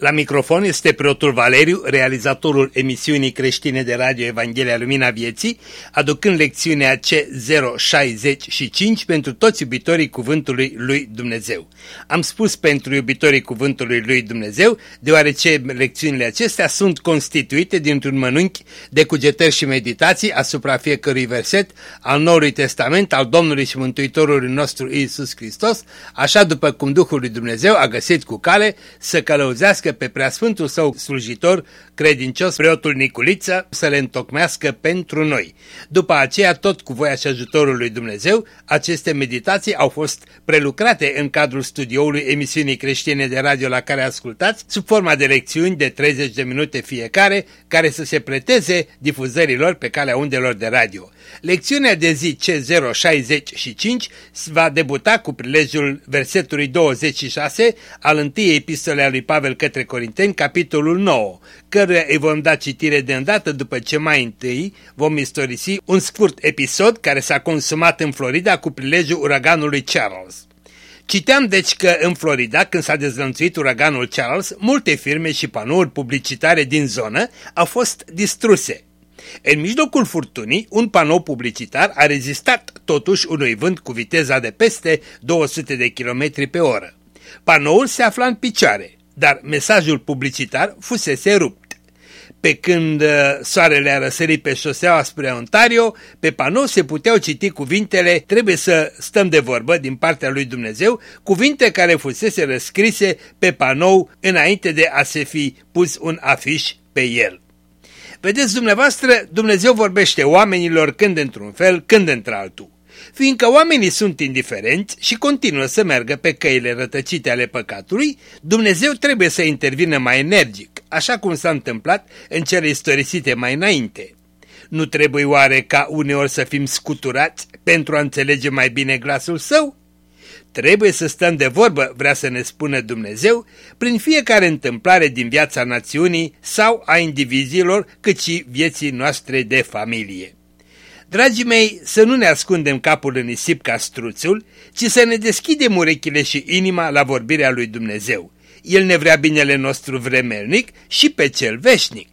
la microfon este preotul Valeriu, realizatorul emisiunii creștine de radio Evanghelia Lumina Vieții, aducând lecțiunea C065 pentru toți iubitorii Cuvântului Lui Dumnezeu. Am spus pentru iubitorii Cuvântului Lui Dumnezeu, deoarece lecțiunile acestea sunt constituite dintr-un mănânchi de cugetări și meditații asupra fiecărui verset al Noului Testament al Domnului și Mântuitorului nostru Iisus Hristos, așa după cum Duhul lui Dumnezeu a găsit cu cale să călăuzească pe preasfântul său slujitor credincios, preotul Niculiță, să le întocmească pentru noi. După aceea, tot cu voia și ajutorul lui Dumnezeu, aceste meditații au fost prelucrate în cadrul studioului emisiunii creștine de radio la care ascultați, sub forma de lecțiuni de 30 de minute fiecare, care să se preteze difuzărilor pe calea undelor de radio. Lecțiunea de zi C065 va debuta cu prilejul versetului 26 al întâiei epistole a lui Pavel către Corinteni, capitolul 9, căruia îi vom da citire de îndată după ce mai întâi vom istorisi un scurt episod care s-a consumat în Florida cu prilejul uraganului Charles. Citeam deci că în Florida, când s-a dezlănțuit uraganul Charles, multe firme și panouri publicitare din zonă au fost distruse. În mijlocul furtunii, un panou publicitar a rezistat totuși unui vânt cu viteza de peste 200 de km pe oră. Panoul se afla în picioare, dar mesajul publicitar fusese rupt. Pe când uh, soarele a răsărit pe șoseaua spre Ontario, pe panou se puteau citi cuvintele Trebuie să stăm de vorbă din partea lui Dumnezeu, cuvinte care fusese răscrise pe panou înainte de a se fi pus un afiș pe el. Vedeți dumneavoastră, Dumnezeu vorbește oamenilor când într-un fel, când într-altul. Fiindcă oamenii sunt indiferenți și continuă să meargă pe căile rătăcite ale păcatului, Dumnezeu trebuie să intervină mai energic, așa cum s-a întâmplat în cele istorisite mai înainte. Nu trebuie oare ca uneori să fim scuturați pentru a înțelege mai bine glasul său? Trebuie să stăm de vorbă, vrea să ne spună Dumnezeu, prin fiecare întâmplare din viața națiunii sau a indivizilor, cât și vieții noastre de familie. Dragii mei, să nu ne ascundem capul în nisip ca struțul, ci să ne deschidem urechile și inima la vorbirea lui Dumnezeu. El ne vrea binele nostru vremelnic și pe cel veșnic.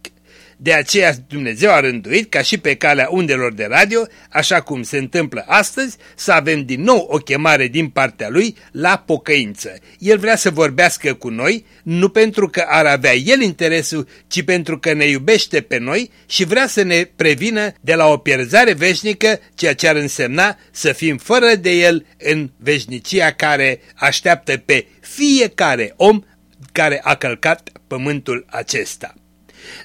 De aceea Dumnezeu a rânduit ca și pe calea undelor de radio, așa cum se întâmplă astăzi, să avem din nou o chemare din partea Lui la pocăință. El vrea să vorbească cu noi, nu pentru că ar avea El interesul, ci pentru că ne iubește pe noi și vrea să ne prevină de la o pierzare veșnică, ceea ce ar însemna să fim fără de El în veșnicia care așteaptă pe fiecare om care a călcat pământul acesta.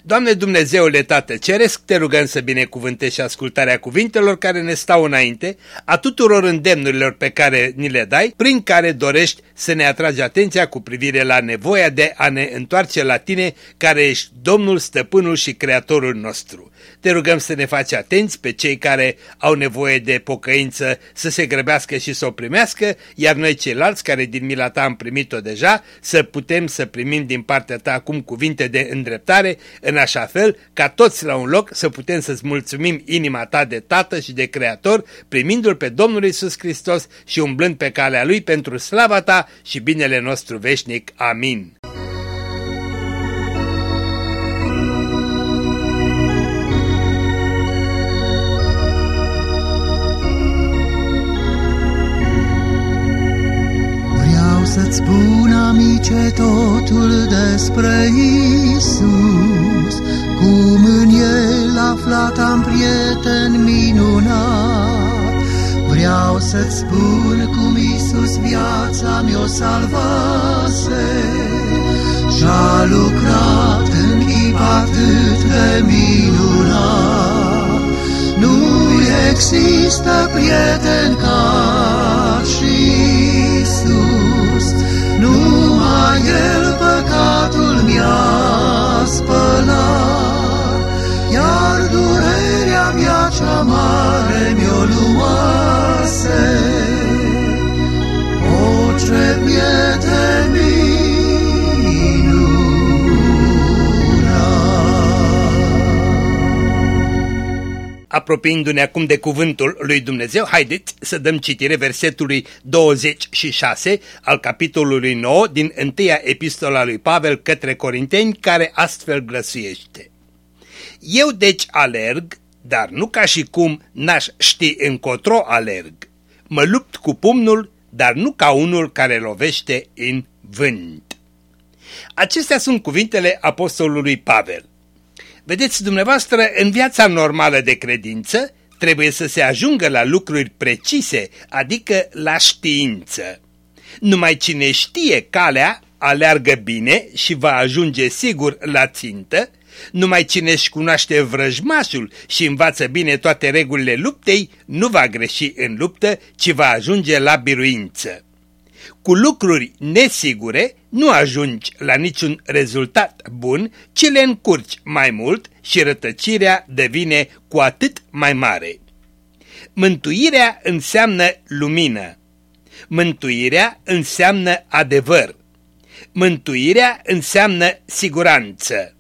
Doamne Dumnezeule Tată Ceresc, te rugăm să binecuvântești ascultarea cuvintelor care ne stau înainte, a tuturor îndemnurilor pe care ni le dai, prin care dorești să ne atragi atenția cu privire la nevoia de a ne întoarce la tine, care ești Domnul, Stăpânul și Creatorul nostru. Te rugăm să ne faci atenți pe cei care au nevoie de pocăință să se grăbească și să o primească, iar noi ceilalți care din mila ta am primit-o deja, să putem să primim din partea ta acum cuvinte de îndreptare, în așa fel ca toți la un loc să putem să-ți mulțumim inima ta de Tată și de Creator, primindu-L pe Domnul Isus Hristos și umblând pe calea Lui pentru slava ta și binele nostru veșnic. Amin. Amice, totul despre Isus, cum în El aflat am prieten minunat. Vreau să-ți spun cum Isus viața mi-o salvase și-a lucrat în chip atât de minunat. Nu există prieten sabia cea mare mi-o luase. O trebuie de minuna. Apropiindu-ne acum de cuvântul lui Dumnezeu, haideți să dăm citire versetului 26 al capitolului 9 din 1 epistola lui Pavel către Corinteni, care astfel glăsuiește. Eu deci alerg dar nu ca și cum n-aș ști încotro alerg. Mă lupt cu pumnul, dar nu ca unul care lovește în vânt. Acestea sunt cuvintele apostolului Pavel. Vedeți, dumneavoastră, în viața normală de credință trebuie să se ajungă la lucruri precise, adică la știință. Numai cine știe calea, aleargă bine și va ajunge sigur la țintă, numai cine își cunoaște vrăjmașul și învață bine toate regulile luptei, nu va greși în luptă, ci va ajunge la biruință. Cu lucruri nesigure nu ajungi la niciun rezultat bun, ci le încurci mai mult și rătăcirea devine cu atât mai mare. Mântuirea înseamnă lumină. Mântuirea înseamnă adevăr. Mântuirea înseamnă siguranță.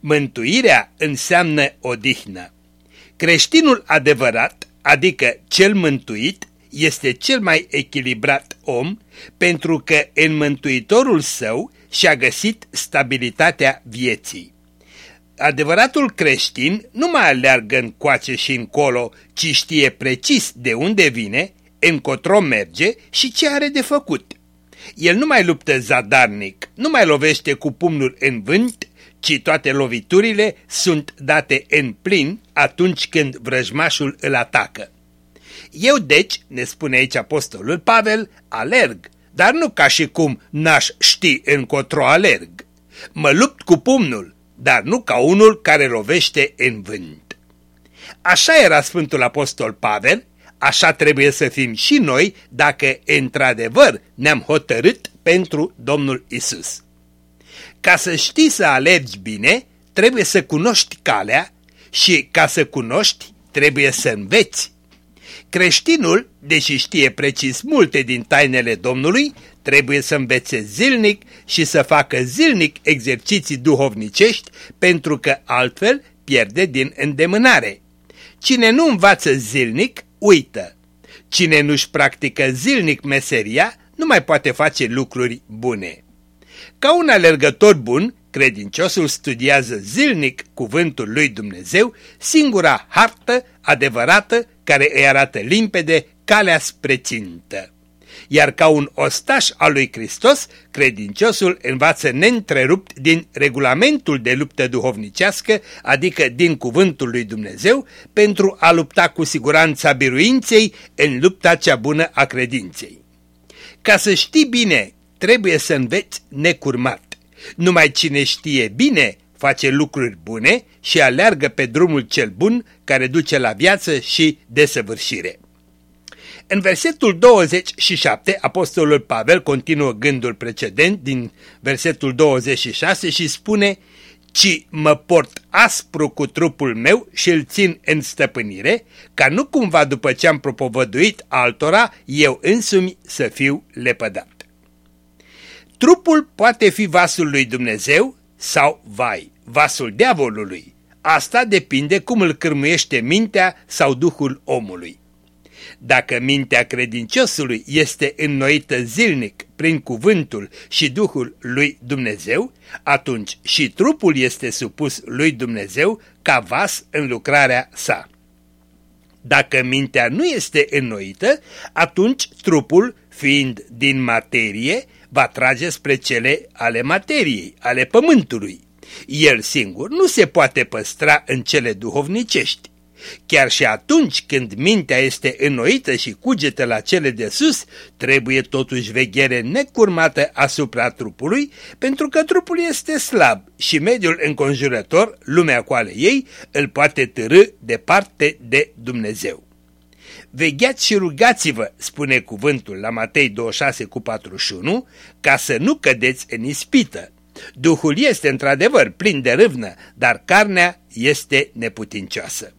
Mântuirea înseamnă odihnă. Creștinul adevărat, adică cel mântuit, este cel mai echilibrat om pentru că în Mântuitorul său și-a găsit stabilitatea vieții. Adevăratul creștin nu mai aleargă în coace și încolo, ci știe precis de unde vine, încotro merge și ce are de făcut. El nu mai luptă zadarnic, nu mai lovește cu pumnul în vânt, ci toate loviturile sunt date în plin atunci când vrăjmașul îl atacă. Eu deci, ne spune aici apostolul Pavel, alerg, dar nu ca și cum n-aș ști încotro alerg. Mă lupt cu pumnul, dar nu ca unul care lovește în vânt. Așa era Sfântul Apostol Pavel, așa trebuie să fim și noi dacă într-adevăr ne-am hotărât pentru Domnul Isus. Ca să știi să alergi bine, trebuie să cunoști calea și ca să cunoști, trebuie să înveți. Creștinul, deși știe precis multe din tainele Domnului, trebuie să învețe zilnic și să facă zilnic exerciții duhovnicești, pentru că altfel pierde din îndemânare. Cine nu învață zilnic, uită. Cine nu-și practică zilnic meseria, nu mai poate face lucruri bune. Ca un alergător bun, credinciosul studiază zilnic cuvântul lui Dumnezeu, singura hartă adevărată care îi arată limpede calea spre țintă. Iar ca un ostaș al lui Hristos, credinciosul învață neîntrerupt din regulamentul de luptă duhovnicească, adică din cuvântul lui Dumnezeu, pentru a lupta cu siguranța biruinței în lupta cea bună a credinței. Ca să știi bine, trebuie să înveți necurmat. Numai cine știe bine face lucruri bune și aleargă pe drumul cel bun care duce la viață și desăvârșire. În versetul 27, apostolul Pavel continuă gândul precedent din versetul 26 și spune ci mă port aspru cu trupul meu și îl țin în stăpânire, ca nu cumva după ce am propovăduit altora, eu însumi să fiu lepădat. Trupul poate fi vasul lui Dumnezeu sau, vai, vasul diavolului. Asta depinde cum îl cârmuiește mintea sau duhul omului. Dacă mintea credinciosului este înnoită zilnic prin cuvântul și Duhul lui Dumnezeu, atunci și trupul este supus lui Dumnezeu ca vas în lucrarea sa. Dacă mintea nu este înnoită, atunci trupul, fiind din materie, va trage spre cele ale materiei, ale pământului. El singur nu se poate păstra în cele duhovnicești. Chiar și atunci când mintea este înnoită și cugetă la cele de sus, trebuie totuși veghere necurmată asupra trupului, pentru că trupul este slab și mediul înconjurător, lumea cu ale ei, îl poate târâ departe de Dumnezeu. Vegheați și rugați-vă, spune cuvântul la Matei 26 cu 41, ca să nu cădeți în ispită. Duhul este într-adevăr plin de râvnă, dar carnea este neputincioasă.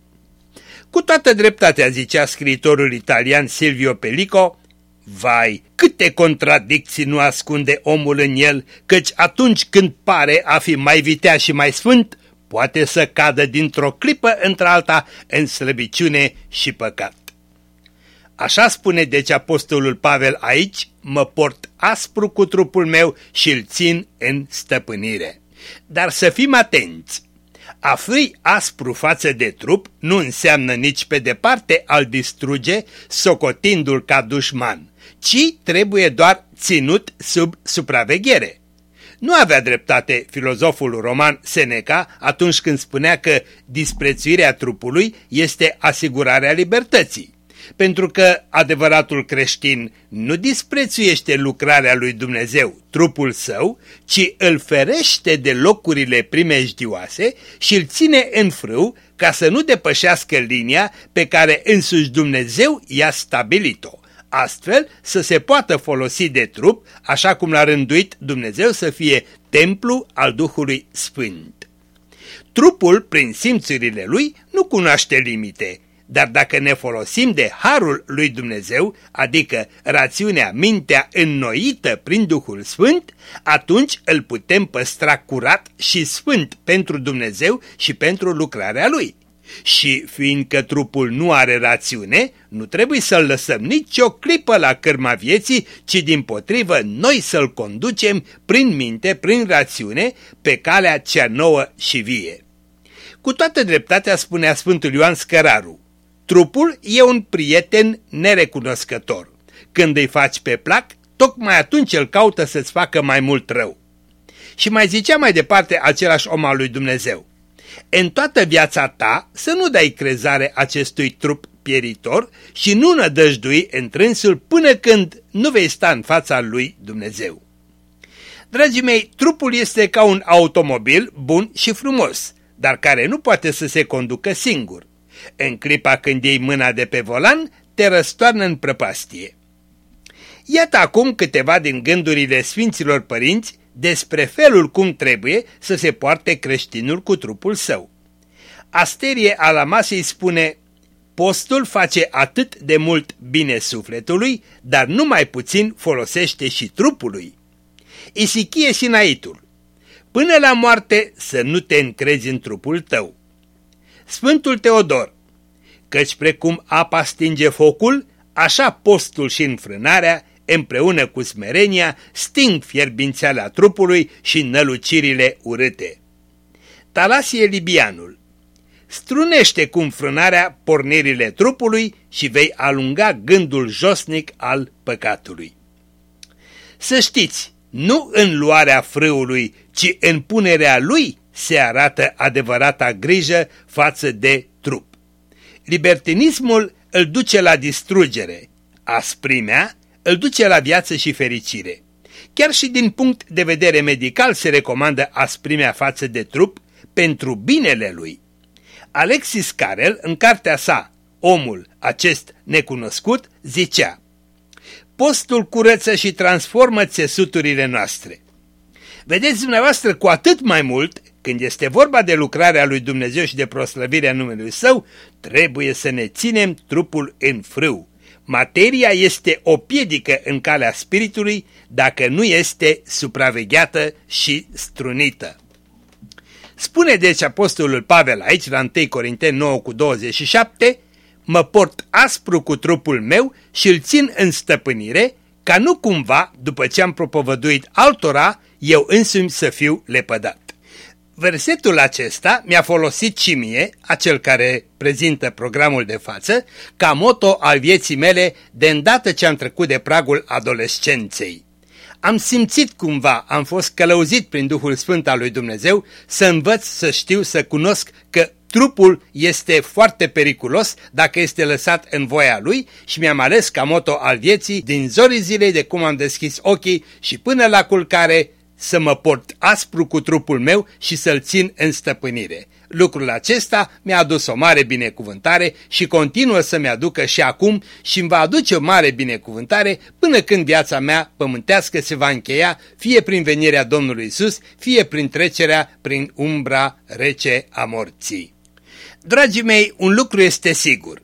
Cu toată dreptatea, zicea scriitorul italian Silvio Pellico, Vai, câte contradicții nu ascunde omul în el, căci atunci când pare a fi mai vitea și mai sfânt, poate să cadă dintr-o clipă într-alta în slăbiciune și păcat. Așa spune deci apostolul Pavel aici, mă port aspru cu trupul meu și îl țin în stăpânire. Dar să fim atenți! A fi aspru față de trup nu înseamnă nici pe departe al distruge, socotindu-l ca dușman, ci trebuie doar ținut sub supraveghere. Nu avea dreptate filozoful roman Seneca atunci când spunea că disprețuirea trupului este asigurarea libertății pentru că adevăratul creștin nu disprețuiește lucrarea lui Dumnezeu, trupul său, ci îl ferește de locurile primejdioase și îl ține în frâu ca să nu depășească linia pe care însuși Dumnezeu i-a stabilit-o. Astfel să se poată folosi de trup așa cum l-a rânduit Dumnezeu să fie templu al Duhului Sfânt. Trupul, prin simțurile lui, nu cunoaște limite, dar dacă ne folosim de harul lui Dumnezeu, adică rațiunea, mintea înnoită prin Duhul Sfânt, atunci îl putem păstra curat și sfânt pentru Dumnezeu și pentru lucrarea lui. Și fiindcă trupul nu are rațiune, nu trebuie să-l lăsăm nici o clipă la cârma vieții, ci din potrivă noi să-l conducem prin minte, prin rațiune, pe calea cea nouă și vie. Cu toată dreptatea spunea Sfântul Ioan Scăraru, Trupul e un prieten nerecunoscător. Când îi faci pe plac, tocmai atunci el caută să-ți facă mai mult rău. Și mai zicea mai departe același om al lui Dumnezeu. În toată viața ta să nu dai crezare acestui trup pieritor și nu nădăjdui întrânsul până când nu vei sta în fața lui Dumnezeu. Dragii mei, trupul este ca un automobil bun și frumos, dar care nu poate să se conducă singur. În clipa când iei mâna de pe volan, te răstoarnă în prăpastie. Iată acum câteva din gândurile Sfinților Părinți despre felul cum trebuie să se poarte creștinul cu trupul său. Asterie Alamasei spune, postul face atât de mult bine sufletului, dar nu mai puțin folosește și trupului. Isichie Sinaitul, până la moarte să nu te încrezi în trupul tău. Sfântul Teodor, căci precum apa stinge focul, așa postul și înfrânarea, împreună cu smerenia, sting fierbințeala trupului și nălucirile urâte. Talasie Libianul Strunește cu înfrânarea pornirile trupului și vei alunga gândul josnic al păcatului. Să știți, nu în luarea frâului, ci în punerea lui se arată adevărata grijă față de trup. Libertinismul îl duce la distrugere, asprimea îl duce la viață și fericire. Chiar și din punct de vedere medical se recomandă asprimea față de trup pentru binele lui. Alexis Carel, în cartea sa, Omul, acest necunoscut, zicea Postul curăță și transformă țesuturile noastre. Vedeți dumneavoastră cu atât mai mult când este vorba de lucrarea lui Dumnezeu și de proslăvirea numelui Său, trebuie să ne ținem trupul în frâu. Materia este o piedică în calea spiritului dacă nu este supravegheată și strunită. Spune deci apostolul Pavel aici la 1 Corinteni 9 cu 27, mă port aspru cu trupul meu și îl țin în stăpânire, ca nu cumva, după ce am propovăduit altora, eu însumi să fiu lepădat. Versetul acesta mi-a folosit și mie, acel care prezintă programul de față, ca moto al vieții mele de îndată ce am trecut de pragul adolescenței. Am simțit cumva, am fost călăuzit prin Duhul Sfânt al lui Dumnezeu să învăț, să știu, să cunosc că trupul este foarte periculos dacă este lăsat în voia lui și mi-am ales ca moto al vieții din zorii zilei de cum am deschis ochii și până la culcare să mă port aspru cu trupul meu și să-l țin în stăpânire. Lucrul acesta mi-a adus o mare binecuvântare și continuă să-mi aducă și acum și îmi va aduce o mare binecuvântare până când viața mea pământească se va încheia fie prin venirea Domnului Isus, fie prin trecerea prin umbra rece a morții. Dragii mei, un lucru este sigur.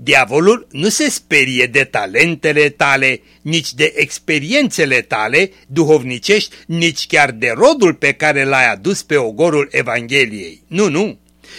Diavolul nu se sperie de talentele tale, nici de experiențele tale duhovnicești, nici chiar de rodul pe care l-ai adus pe ogorul Evangheliei. Nu, nu,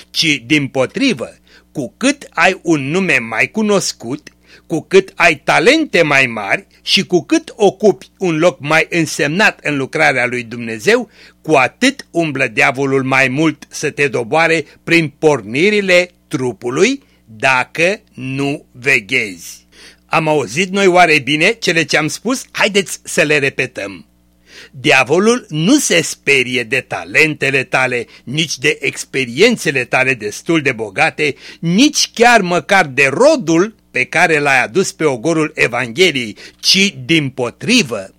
ci din potrivă, cu cât ai un nume mai cunoscut, cu cât ai talente mai mari și cu cât ocupi un loc mai însemnat în lucrarea lui Dumnezeu, cu atât umblă diavolul mai mult să te doboare prin pornirile trupului, dacă nu veghezi. Am auzit noi oare bine cele ce am spus? Haideți să le repetăm. Diavolul nu se sperie de talentele tale, nici de experiențele tale destul de bogate, nici chiar măcar de rodul pe care l-ai adus pe ogorul Evangheliei, ci din potrivă,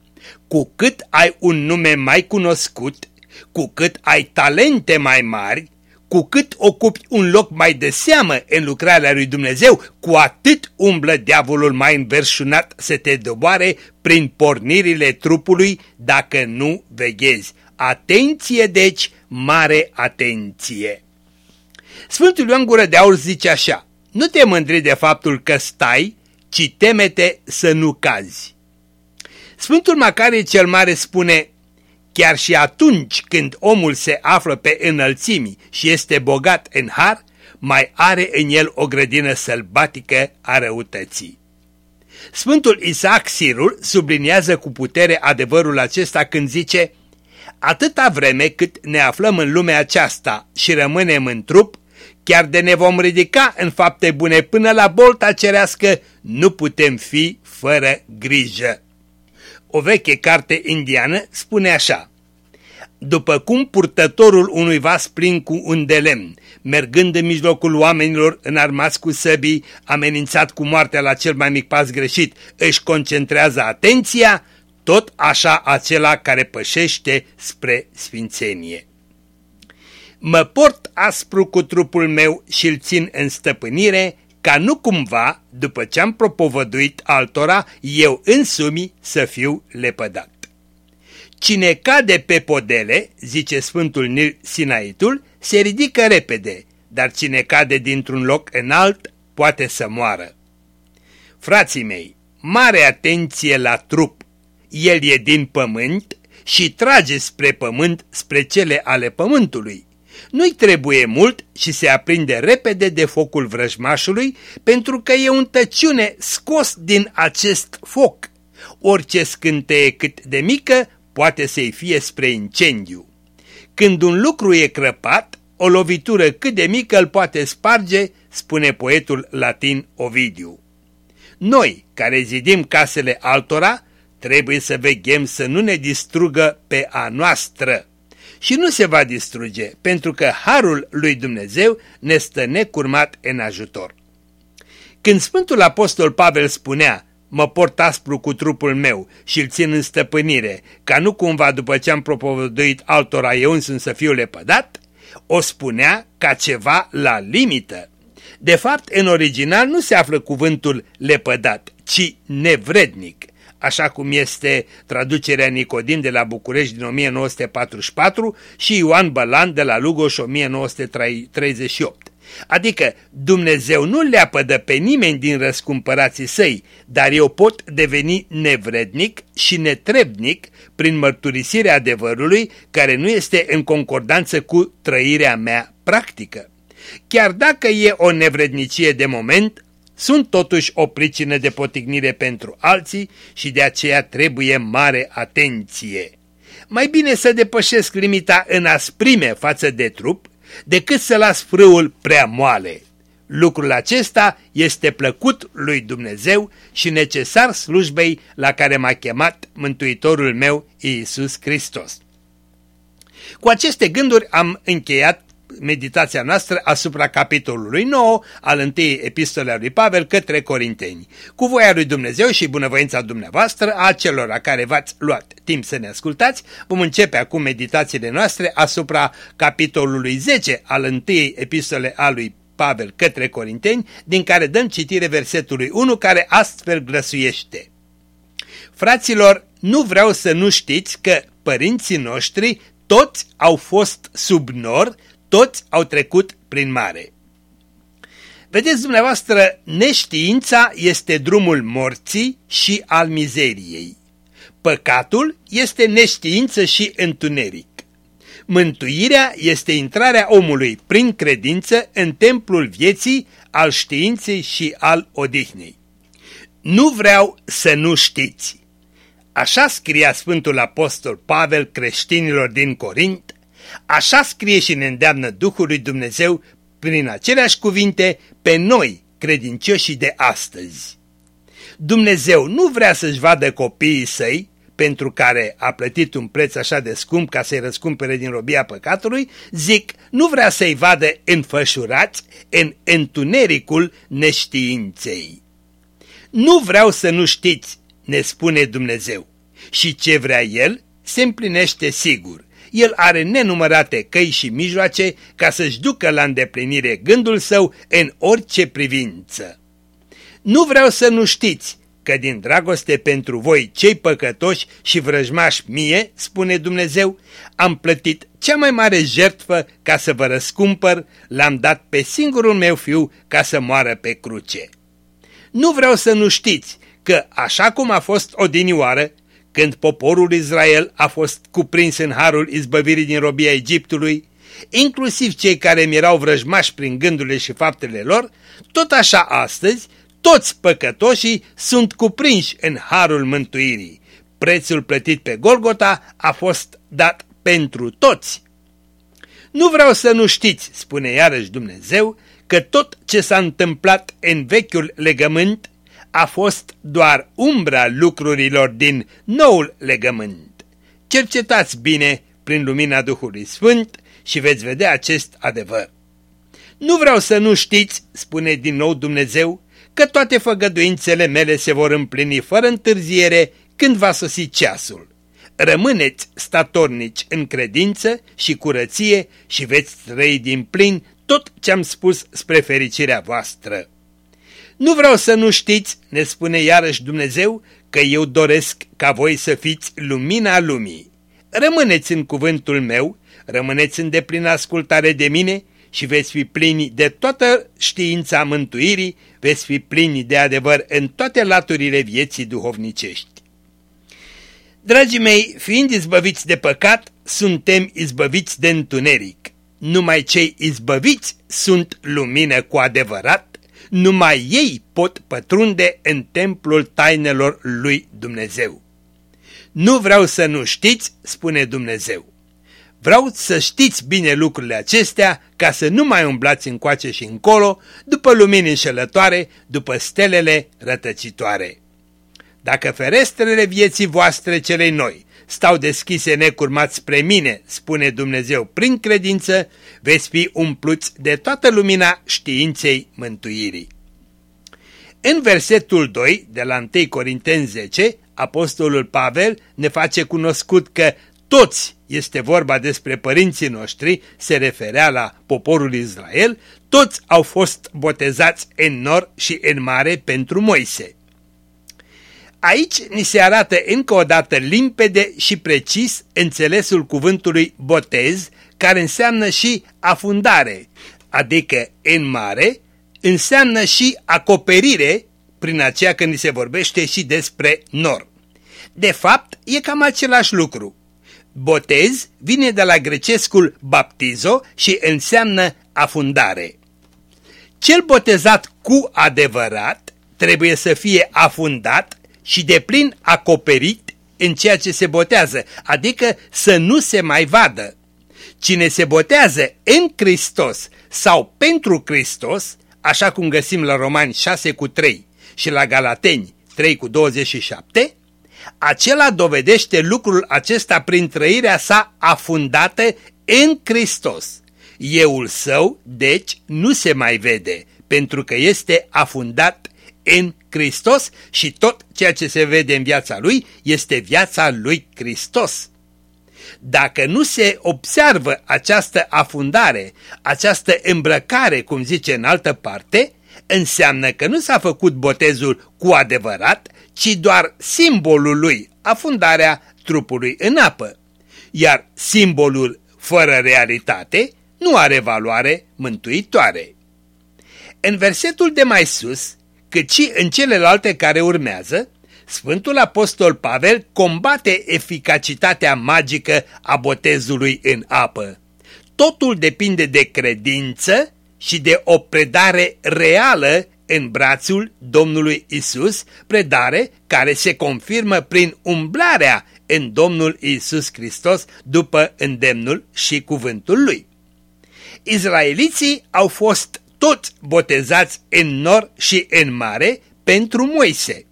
cu cât ai un nume mai cunoscut, cu cât ai talente mai mari, cu cât ocupi un loc mai de seamă în lucrarea lui Dumnezeu, cu atât umblă diavolul mai înverșunat să te doboare prin pornirile trupului dacă nu veghezi. Atenție deci, mare atenție! Sfântul Ioan Gură de Aur zice așa, nu te mândri de faptul că stai, ci temete să nu cazi. Sfântul Macarie cel Mare spune, Chiar și atunci când omul se află pe înălțimi și este bogat în har, mai are în el o grădină sălbatică a răutății. Sfântul Isaac Sirul subliniază cu putere adevărul acesta când zice Atâta vreme cât ne aflăm în lumea aceasta și rămânem în trup, chiar de ne vom ridica în fapte bune până la bolta cerească, nu putem fi fără grijă. O veche carte indiană spune așa, După cum purtătorul unui vas plin cu un de lemn, mergând în mijlocul oamenilor înarmați cu săbii, amenințat cu moartea la cel mai mic pas greșit, își concentrează atenția, tot așa acela care pășește spre sfințenie. Mă port aspru cu trupul meu și îl țin în stăpânire, ca nu cumva, după ce am propovăduit altora, eu însumi să fiu lepădat. Cine cade pe podele, zice Sfântul Nil Sinaitul, se ridică repede, dar cine cade dintr-un loc înalt poate să moară. Frații mei, mare atenție la trup, el e din pământ și trage spre pământ, spre cele ale pământului. Nu-i trebuie mult și se aprinde repede de focul vrăjmașului, pentru că e un tăciune scos din acest foc. Orice scânteie cât de mică poate să-i fie spre incendiu. Când un lucru e crăpat, o lovitură cât de mică îl poate sparge, spune poetul latin Ovidiu. Noi, care zidim casele altora, trebuie să veghem să nu ne distrugă pe a noastră și nu se va distruge, pentru că harul lui Dumnezeu ne stă necurmat în ajutor. Când Sfântul Apostol Pavel spunea, mă port aspru cu trupul meu și îl țin în stăpânire, ca nu cumva după ce am propovăduit altora eu însumi să fiu lepădat, o spunea ca ceva la limită. De fapt, în original nu se află cuvântul lepădat, ci nevrednic așa cum este traducerea Nicodim de la București din 1944 și Ioan Bălan de la Lugoș 1938. Adică Dumnezeu nu le apădă pe nimeni din răscumpărații săi, dar eu pot deveni nevrednic și netrebnic prin mărturisirea adevărului care nu este în concordanță cu trăirea mea practică. Chiar dacă e o nevrednicie de moment, sunt totuși o pricină de potignire pentru alții și de aceea trebuie mare atenție. Mai bine să depășesc limita în asprime față de trup, decât să las frâul prea moale. Lucrul acesta este plăcut lui Dumnezeu și necesar slujbei la care m-a chemat Mântuitorul meu Iisus Hristos. Cu aceste gânduri am încheiat meditația noastră asupra capitolului 9 al întâiei epistole a lui Pavel către Corinteni. Cu voia lui Dumnezeu și bunăvoința dumneavoastră a celor care v-ați luat timp să ne ascultați, vom începe acum meditațiile noastre asupra capitolului 10 al întâiei epistole a lui Pavel către Corinteni, din care dăm citire versetului 1 care astfel glăsuiește. Fraților, nu vreau să nu știți că părinții noștri toți au fost sub nor toți au trecut prin mare. Vedeți dumneavoastră, neștiința este drumul morții și al mizeriei. Păcatul este neștiință și întuneric. Mântuirea este intrarea omului prin credință în templul vieții, al științei și al odihnei. Nu vreau să nu știți. Așa scria Sfântul Apostol Pavel creștinilor din Corint, așa scrie și ne îndeamnă Duhul lui Dumnezeu prin aceleași cuvinte pe noi, credincioșii de astăzi. Dumnezeu nu vrea să-și vadă copiii săi, pentru care a plătit un preț așa de scump ca să-i răscumpere din robia păcatului, zic, nu vrea să-i vadă înfășurați în întunericul neștiinței. Nu vreau să nu știți, ne spune Dumnezeu, și ce vrea El se împlinește sigur. El are nenumărate căi și mijloace ca să-și ducă la îndeplinire gândul său în orice privință. Nu vreau să nu știți că din dragoste pentru voi, cei păcătoși și vrăjmași mie, spune Dumnezeu, am plătit cea mai mare jertfă ca să vă răscumpăr, l-am dat pe singurul meu fiu ca să moară pe cruce. Nu vreau să nu știți că, așa cum a fost odinioară, când poporul Israel a fost cuprins în harul izbăvirii din robia Egiptului, inclusiv cei care mi erau vrăjmași prin gândurile și faptele lor, tot așa astăzi toți păcătoșii sunt cuprinși în harul mântuirii. Prețul plătit pe Golgota a fost dat pentru toți. Nu vreau să nu știți, spune iarăși Dumnezeu, că tot ce s-a întâmplat în vechiul legământ a fost doar umbra lucrurilor din noul legământ. Cercetați bine prin lumina Duhului Sfânt și veți vedea acest adevăr. Nu vreau să nu știți, spune din nou Dumnezeu, că toate făgăduințele mele se vor împlini fără întârziere când va sosi ceasul. Rămâneți statornici în credință și curăție și veți trăi din plin tot ce am spus spre fericirea voastră. Nu vreau să nu știți, ne spune iarăși Dumnezeu, că eu doresc ca voi să fiți lumina lumii. Rămâneți în cuvântul meu, rămâneți în deplină ascultare de mine și veți fi plini de toată știința mântuirii, veți fi plini de adevăr în toate laturile vieții duhovnicești. Dragii mei, fiind izbăviți de păcat, suntem izbăviți de întuneric. Numai cei izbăviți sunt lumină cu adevărat, numai ei pot pătrunde în templul tainelor lui Dumnezeu. Nu vreau să nu știți, spune Dumnezeu. Vreau să știți bine lucrurile acestea ca să nu mai umblați încoace și încolo după lumini înșelătoare, după stelele rătăcitoare. Dacă ferestrele vieții voastre celei noi stau deschise necurmați spre mine, spune Dumnezeu prin credință, veți fi umpluți de toată lumina științei mântuirii. În versetul 2 de la 1 Corinteni 10, Apostolul Pavel ne face cunoscut că toți, este vorba despre părinții noștri, se referea la poporul Israel, toți au fost botezați în nor și în mare pentru Moise. Aici ni se arată încă o dată limpede și precis înțelesul cuvântului botez, care înseamnă și afundare, adică în mare, înseamnă și acoperire, prin aceea când ni se vorbește și despre nor. De fapt, e cam același lucru. Botez vine de la grecescul baptizo și înseamnă afundare. Cel botezat cu adevărat trebuie să fie afundat și de plin acoperit în ceea ce se botează, adică să nu se mai vadă. Cine se botează în Hristos sau pentru Hristos, așa cum găsim la Romani 6 cu 3 și la Galateni 3 cu 27, acela dovedește lucrul acesta prin trăirea sa afundată în Hristos. Euul său, deci, nu se mai vede, pentru că este afundat în Hristos și tot ceea ce se vede în viața lui este viața lui Hristos. Dacă nu se observă această afundare, această îmbrăcare, cum zice în altă parte, înseamnă că nu s-a făcut botezul cu adevărat, ci doar simbolul lui, afundarea trupului în apă. Iar simbolul fără realitate nu are valoare mântuitoare. În versetul de mai sus, cât și în celelalte care urmează, Sfântul Apostol Pavel combate eficacitatea magică a botezului în apă. Totul depinde de credință și de o predare reală în brațul Domnului Isus, predare care se confirmă prin umblarea în Domnul Isus Hristos după îndemnul și cuvântul lui. Izraeliții au fost toți botezați în nor și în mare pentru Moise.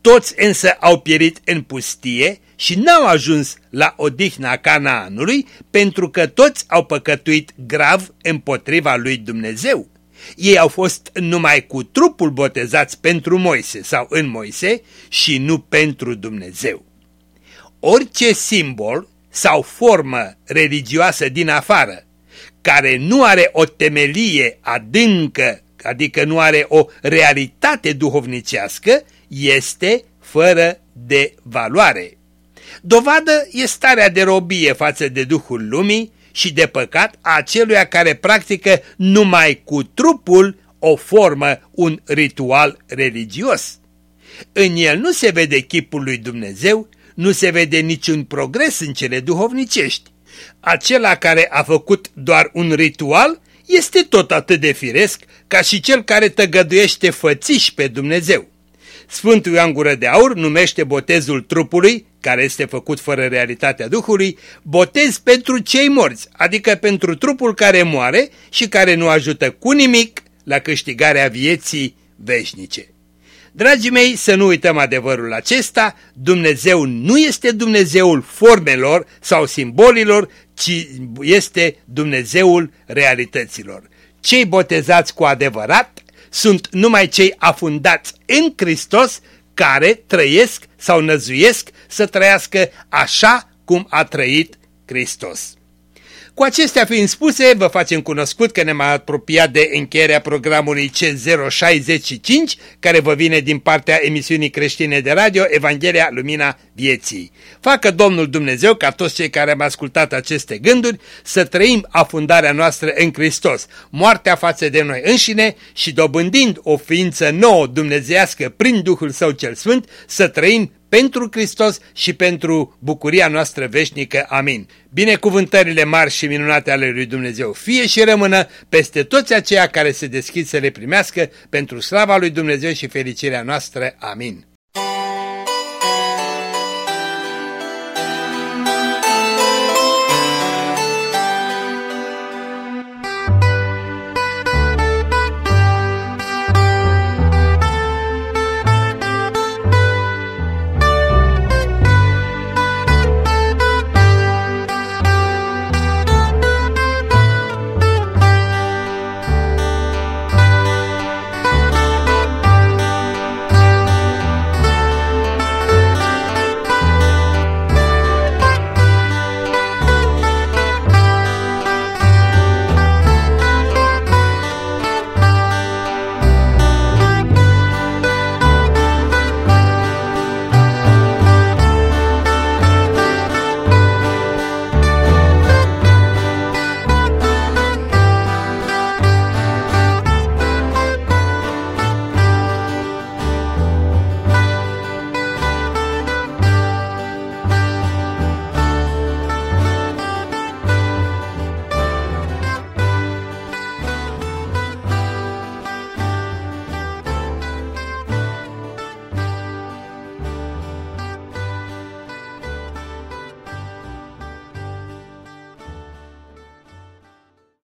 Toți însă au pierit în pustie și n-au ajuns la odihna Canaanului pentru că toți au păcătuit grav împotriva lui Dumnezeu. Ei au fost numai cu trupul botezați pentru Moise sau în Moise și nu pentru Dumnezeu. Orice simbol sau formă religioasă din afară, care nu are o temelie adâncă, adică nu are o realitate duhovnicească, este fără de valoare. Dovadă e starea de robie față de Duhul Lumii și de păcat a aceluia care practică numai cu trupul o formă, un ritual religios. În el nu se vede chipul lui Dumnezeu, nu se vede niciun progres în cele duhovnicești. Acela care a făcut doar un ritual este tot atât de firesc ca și cel care tăgăduiește fățiș pe Dumnezeu. Sfântul Ioan Gură de Aur numește botezul trupului, care este făcut fără realitatea Duhului, botez pentru cei morți, adică pentru trupul care moare și care nu ajută cu nimic la câștigarea vieții veșnice. Dragii mei, să nu uităm adevărul acesta, Dumnezeu nu este Dumnezeul formelor sau simbolilor, ci este Dumnezeul realităților. Cei botezați cu adevărat sunt numai cei afundați în Hristos care trăiesc sau năzuiesc să trăiască așa cum a trăit Hristos. Cu acestea fiind spuse, vă facem cunoscut că ne-am apropiat de încheierea programului C065, care vă vine din partea emisiunii creștine de radio Evanghelia Lumina Vieții. Facă Domnul Dumnezeu ca toți cei care am ascultat aceste gânduri să trăim afundarea noastră în Hristos, moartea față de noi înșine și dobândind o ființă nouă dumnezească prin Duhul Său cel Sfânt, să trăim pentru Hristos și pentru bucuria noastră veșnică. Amin. Binecuvântările mari și minunate ale lui Dumnezeu fie și rămână peste toți aceia care se deschid să le primească pentru slava lui Dumnezeu și fericirea noastră. Amin.